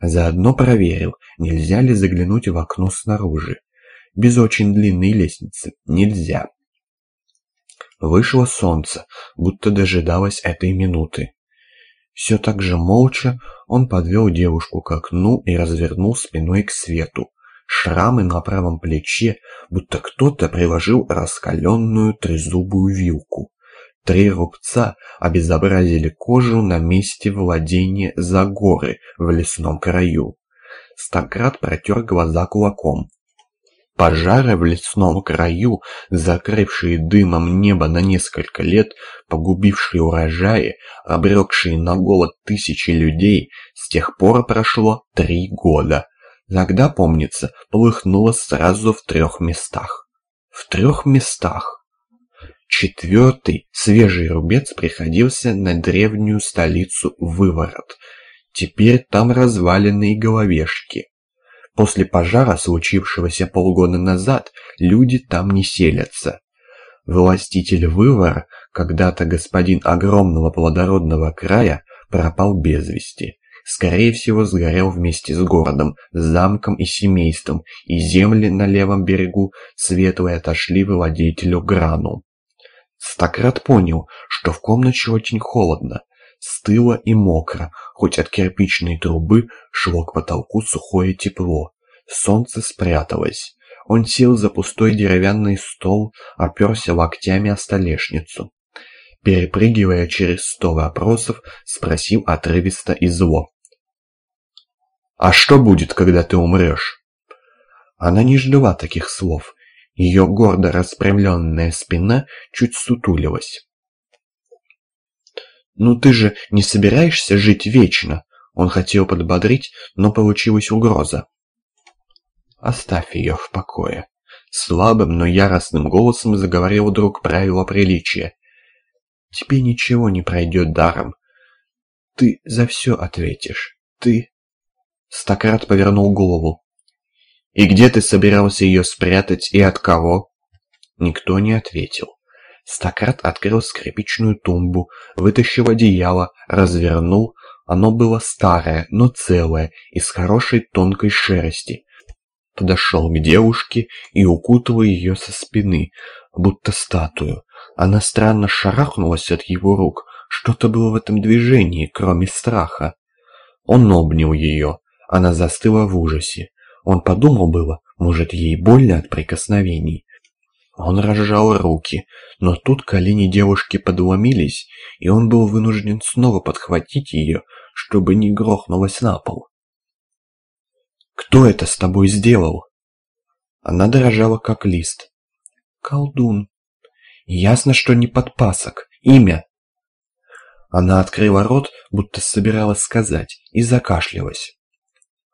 Заодно проверил, нельзя ли заглянуть в окно снаружи. Без очень длинной лестницы нельзя. Вышло солнце, будто дожидалось этой минуты. Все так же молча он подвел девушку к окну и развернул спиной к свету. Шрамы на правом плече, будто кто-то приложил раскаленную трезубую вилку. Три рубца обезобразили кожу на месте владения за горы в лесном краю. Стократ протер глаза кулаком. Пожары в лесном краю, закрывшие дымом небо на несколько лет, погубившие урожаи, обрекшие на голод тысячи людей, с тех пор прошло три года. Тогда, помнится, полыхнуло сразу в трех местах. В трех местах. Четвертый, свежий рубец приходился на древнюю столицу Выворот. Теперь там разваленные головешки. После пожара, случившегося полгода назад, люди там не селятся. Властитель Вывор, когда-то господин огромного плодородного края, пропал без вести. Скорее всего, сгорел вместе с городом, замком и семейством, и земли на левом берегу светлые отошли владетелю Грану. Стократ понял, что в комнате очень холодно, стыло и мокро, хоть от кирпичной трубы шло к потолку сухое тепло. Солнце спряталось. Он сел за пустой деревянный стол, оперся локтями о столешницу. Перепрыгивая через сто вопросов, спросил отрывисто и зло. «А что будет, когда ты умрешь?» Она не ждала таких слов. Ее гордо распрямленная спина чуть сутулилась. «Ну ты же не собираешься жить вечно?» Он хотел подбодрить, но получилась угроза. «Оставь ее в покое». Слабым, но яростным голосом заговорил друг правила приличия. «Тебе ничего не пройдет даром. Ты за все ответишь. Ты...» Стократ повернул голову. «И где ты собирался ее спрятать и от кого?» Никто не ответил. Стократ открыл скрипичную тумбу, вытащил одеяло, развернул. Оно было старое, но целое, из хорошей тонкой шерсти. Подошел к девушке и укутал ее со спины, будто статую. Она странно шарахнулась от его рук. Что-то было в этом движении, кроме страха. Он обнял ее. Она застыла в ужасе. Он подумал было, может, ей больно от прикосновений. Он разжал руки, но тут колени девушки подломились, и он был вынужден снова подхватить ее, чтобы не грохнулась на пол. «Кто это с тобой сделал?» Она дрожала, как лист. «Колдун». «Ясно, что не подпасок. Имя?» Она открыла рот, будто собиралась сказать, и закашлялась.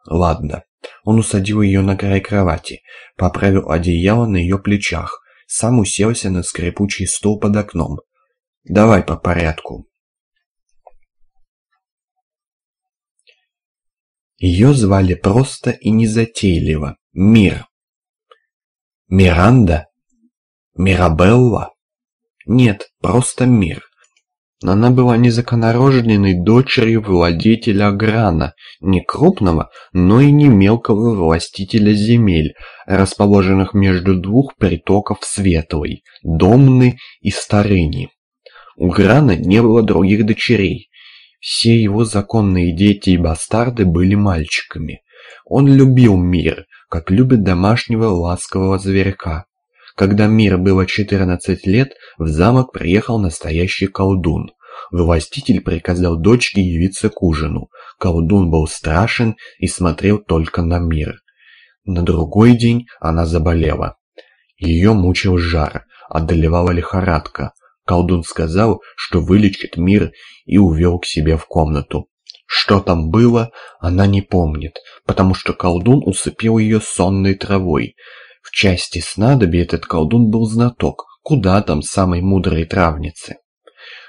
«Ладно». Он усадил ее на край кровати, поправил одеяло на ее плечах, сам уселся на скрипучий стол под окном. «Давай по порядку». Ее звали просто и незатейливо Мир. Миранда? Мирабелла? Нет, просто Мир. Она была незаконорожденной дочерью владетеля Грана, не крупного, но и не мелкого властителя земель, расположенных между двух притоков Светлой, Домны и Старыни. У Грана не было других дочерей, все его законные дети и бастарды были мальчиками. Он любил мир, как любит домашнего ласкового зверька. Когда мир было 14 лет, в замок приехал настоящий колдун. Властитель приказал дочке явиться к ужину. Колдун был страшен и смотрел только на мир. На другой день она заболела. Ее мучил жар, одолевала лихорадка. Колдун сказал, что вылечит мир и увел к себе в комнату. Что там было, она не помнит, потому что колдун усыпил ее сонной травой. В части снадобий этот колдун был знаток, куда там самой мудрой травницы.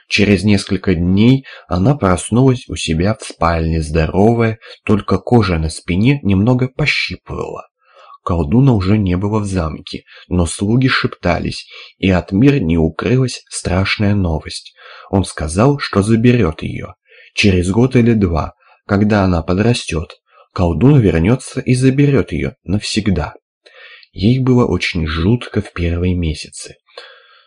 Через несколько дней она проснулась у себя в спальне здоровая, только кожа на спине немного пощипывала. Колдуна уже не было в замке, но слуги шептались, и от мира не укрылась страшная новость. Он сказал, что заберет ее. Через год или два, когда она подрастет. колдун вернется и заберет ее навсегда. Ей было очень жутко в первые месяцы.